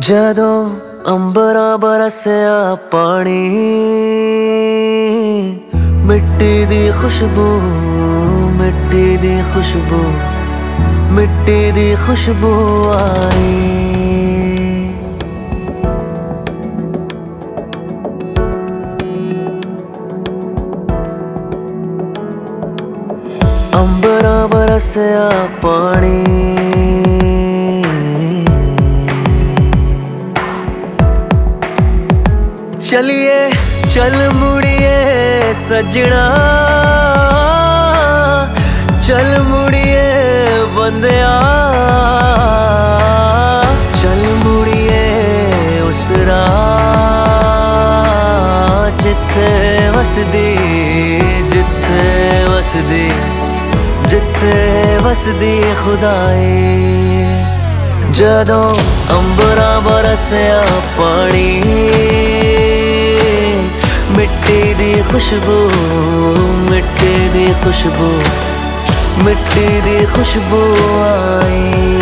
ਜਦੋਂ ਅੰਬਰਾਂ ਬਰਸਿਆ ਪਾਣੀ, ਮਿੱਟੀ ਦੀ ਖੁਸ਼ਬੂ, ਮਿੱਟੀ ਦੀ ਖੁਸ਼ਬੂ, ਮਿੱਟੀ ਦੀ ਖੁਸ਼ਬੂ ਆਈ। ਅੰਬਰਾਂ ਬਰਸਿਆ ਪਾਣੀ ਚਲ ਮੁੜੀਏ ਸਜਣਾ। ਚਲ ਮੁੜੀਏ ਬੰਦਿਆ। ਚਲ ਮੁੜੀਏ ਉਸ ਰਾਹ ਜਿੱਥੇ ਵਸਦੀ ਜਿੱਥੇ ਵਸਦੀ ਜਿੱਥੇ ਵਸਦੀ ਖੁਦਾਈ। ਜਦੋਂ ਅੰਬਰਾਂ ਬਰਸਿਆ ਪਾਣੀ ਮਿੱਟੀ ਦੀ ਖੁਸ਼ਬੂ, ਮਿੱਟੀ ਦੀ ਖੁਸ਼ਬੂ, ਮਿੱਟੀ ਦੀ ਖੁਸ਼ਬੂ ਆਈ।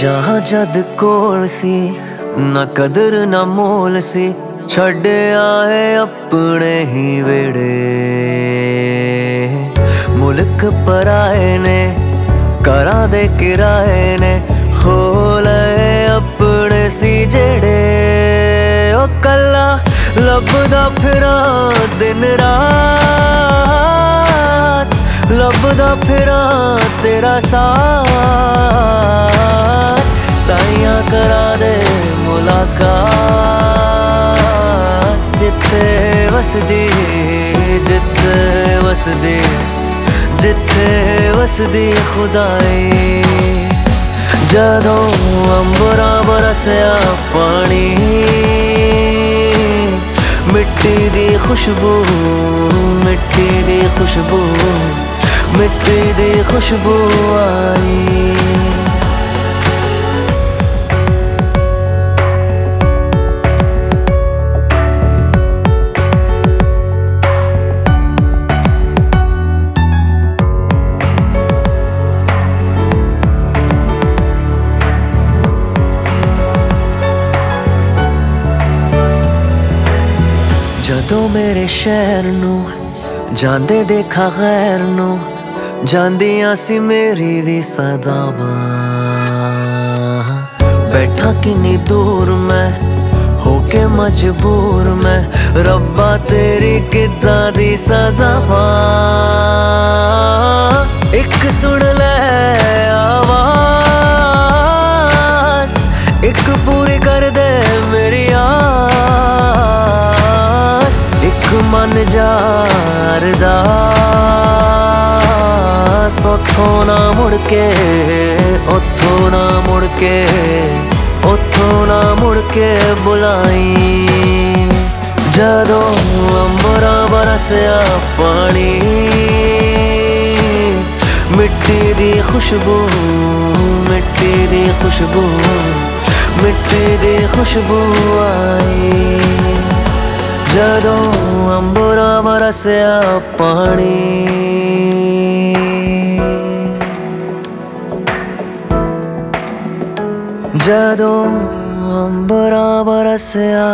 ਜਹਾਂ ਜਦ ਕੋਲ ਸੀ, ਨਾ ਕਦਰ, ਨਾ ਮੋਲ ਸੀ ਛੱਡ ਆਏ ਆਪਣੇ ਹੀ ਵੇੜੇ ਮੁਲਕ ਪਰਾਏ ਨੇ, ਘਰਾਂ ਦੇ ਕਿਰਾਏ ਨੇ ਖੋਲੇ ਆਪਣੇ ਸੀ ਜਿਹੜੇ ਉਹ ਕੱਲਾ ਲੱਭਦਾ ਫਿਰਾਂ ਦਿਨ ਰਾਤ, ਲੱਭਦਾ ਫਿਰਾਂ ਤੇਰਾ ਸਾਥ, ਸਾਈਆਂ ਕਰਾ ਦੇ ਮੁਲਾਕਾਤ, ਜਿੱਥੇ ਵਸਦੀ ਜਿੱਥੇ ਵਸਦੀ ਜਿੱਥੇ ਵਸਦੀ ਖੁਦਾਈ। ਜਦੋਂ ਅੰਬਰਾਂ ਬਰਸਿਆ ਪਾਣੀ ਮਿੱਟੀ ਦੀ ਖੁਸ਼ਬੂ ਮਿੱਟੀ ਦੀ ਖੁਸ਼ਬੂ ਮਿੱਟੀ ਦੀ ਖੁਸ਼ਬੂ ਆਈ। ਜਦੋਂ ਮੇਰੇ ਸ਼ਹਿਰ ਨੂੰ ਜਾਂਦੇ ਦੇਖਾ ਗੈਰ ਨੂੰ, ਜਾਂਦੀਆਂ ਸੀ ਮੇਰੀ ਵੀ ਸਦਾਵਾਂ। ਬੈਠਾ ਕਿੰਨੀ ਦੂਰ ਮੈਂ, ਹੋ ਕੇ ਮਜਬੂਰ ਮੈਂ, ਰੱਬਾ ਤੇਰੀ ਕਿੱਦਾਂ ਦੀ ਸਜ਼ਾਵਾਂ। ਇੱਕ ਸੁਣ ਲੈ ਆਵਾਜ਼। ਮਨ ਜਾਰਦਾ ਸੋਥੋਂ ਨਾ ਮੁੜ ਕੇ, ਉੱਥੋਂ ਨਾ ਮੁੜ ਕੇ, ਉੱਥੋਂ ਨਾ ਮੁੜ ਕੇ ਬੁਲਾਈ। ਜਦੋਂ ਅੰਬਰਾਂ ਬਰਸਿਆ ਪਾਣੀ, ਮਿੱਟੀ ਦੀ ਖੁਸ਼ਬੂ, ਮਿੱਟੀ ਦੀ ਖੁਸ਼ਬੂ, ਮਿੱਟੀ ਦੀ ਖੁਸ਼ਬੂ ਆਈ। ਜਦੋਂ ਅੰਬਰਾਂ ਬਰਸਿਆ ਪਾਣੀ। ਜਦੋਂ ਅੰਬਰਾਂ ਬਰਸਿਆ